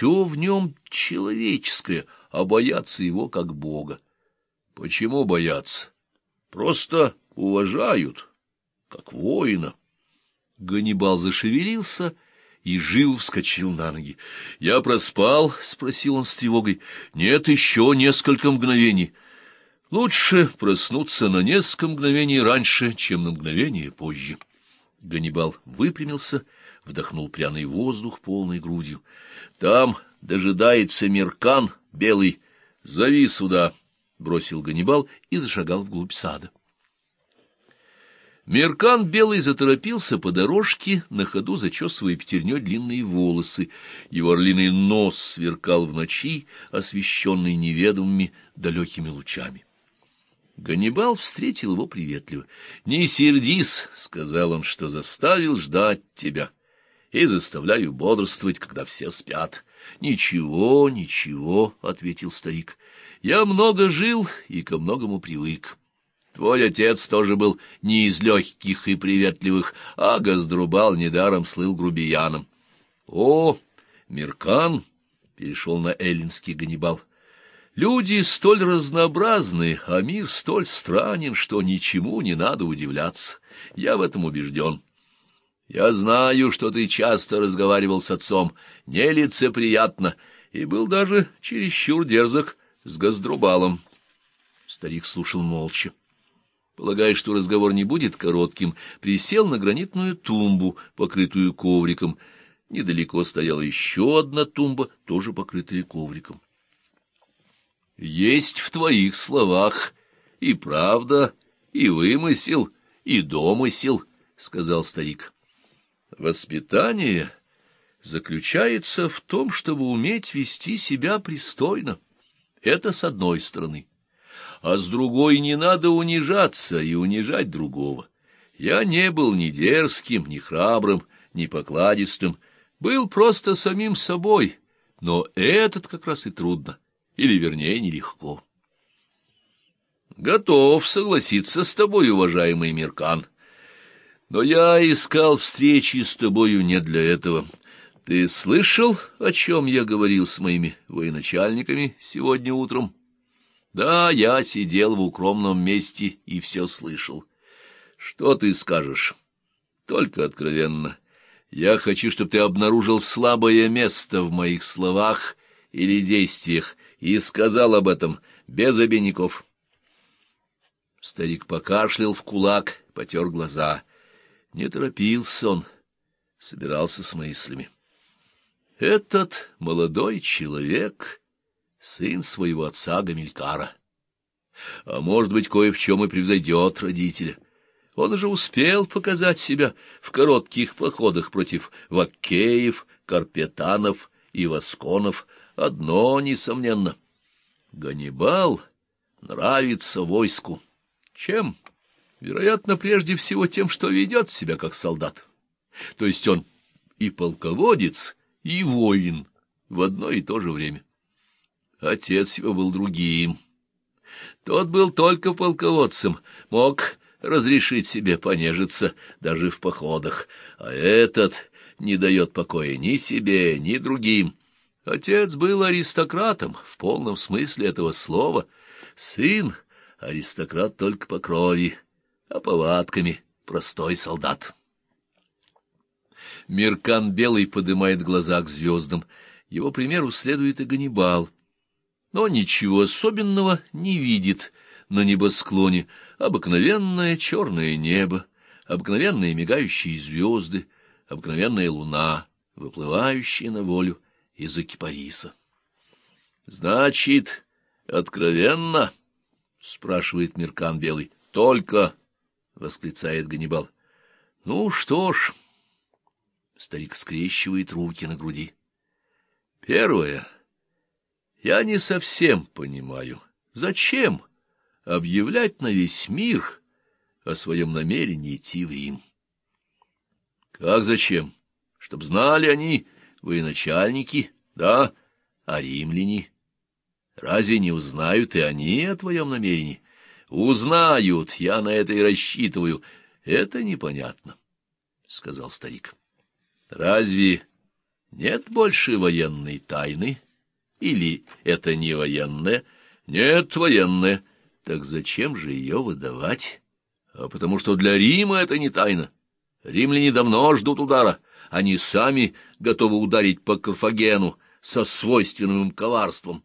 все в нем человеческое, а боятся его как Бога. Почему боятся? Просто уважают, как воина. Ганнибал зашевелился и живо вскочил на ноги. — Я проспал? — спросил он с тревогой. — Нет, еще несколько мгновений. Лучше проснуться на несколько мгновений раньше, чем на мгновение позже. Ганнибал выпрямился, вдохнул пряный воздух полной грудью. — Там дожидается Меркан белый. Зови сюда, — бросил Ганнибал и зашагал вглубь сада. Меркан Белый заторопился по дорожке, на ходу зачесывая пятерней длинные волосы. Его орлиный нос сверкал в ночи, освещенный неведомыми далекими лучами. Ганнибал встретил его приветливо. — Не сердись, — сказал он, — что заставил ждать тебя, и заставляю бодрствовать, когда все спят. — Ничего, ничего, — ответил старик, — я много жил и ко многому привык. Твой отец тоже был не из легких и приветливых, а Газдрубал недаром слыл грубияном. — О, Миркан! — перешел на эллинский Ганнибал. — Люди столь разнообразны, а мир столь странен, что ничему не надо удивляться. Я в этом убежден. Я знаю, что ты часто разговаривал с отцом, нелицеприятно, и был даже чересчур дерзок с Газдрубалом. Старик слушал молча полагая, что разговор не будет коротким, присел на гранитную тумбу, покрытую ковриком. Недалеко стояла еще одна тумба, тоже покрытая ковриком. «Есть в твоих словах и правда, и вымысел, и домысел», — сказал старик. «Воспитание заключается в том, чтобы уметь вести себя пристойно. Это с одной стороны а с другой не надо унижаться и унижать другого. Я не был ни дерзким, ни храбрым, ни покладистым, был просто самим собой, но этот как раз и трудно, или, вернее, нелегко. Готов согласиться с тобой, уважаемый Миркан, но я искал встречи с тобою не для этого. Ты слышал, о чем я говорил с моими военачальниками сегодня утром? — да, я сидел в укромном месте и все слышал. Что ты скажешь? Только откровенно. Я хочу, чтобы ты обнаружил слабое место в моих словах или действиях и сказал об этом без обиняков. Старик покашлял в кулак, потер глаза. Не торопился он, собирался с мыслями. Этот молодой человек сын своего отца Гамилькара. А может быть, кое в чем и превзойдет родителя. Он уже успел показать себя в коротких походах против вакеев, карпетанов и восконов. Одно, несомненно, Ганнибал нравится войску. Чем? Вероятно, прежде всего тем, что ведет себя как солдат. То есть он и полководец, и воин в одно и то же время. Отец его был другим. Тот был только полководцем, мог разрешить себе понежиться даже в походах, а этот не дает покоя ни себе, ни другим. Отец был аристократом в полном смысле этого слова, сын — аристократ только по крови, а повадками простой солдат. Миркан Белый поднимает глаза к звездам. Его примеру следует и Ганнибал — но ничего особенного не видит на небосклоне. Обыкновенное черное небо, обыкновенные мигающие звезды, обыкновенная луна, выплывающая на волю из-за кипариса. — Значит, откровенно? — спрашивает Миркан Белый. — Только, — восклицает Ганнибал. — Ну что ж... Старик скрещивает руки на груди. — Первое — я не совсем понимаю, зачем объявлять на весь мир о своем намерении идти в Рим. Как зачем? Чтоб знали они, вы начальники, да, а римляне. Разве не узнают и они о твоем намерении? Узнают, я на это и рассчитываю. Это непонятно, — сказал старик. Разве Нет больше военной тайны? Или это не военная? Нет, военная. Так зачем же ее выдавать? А потому что для Рима это не тайна. Римляне давно ждут удара. Они сами готовы ударить по Карфагену со свойственным им коварством.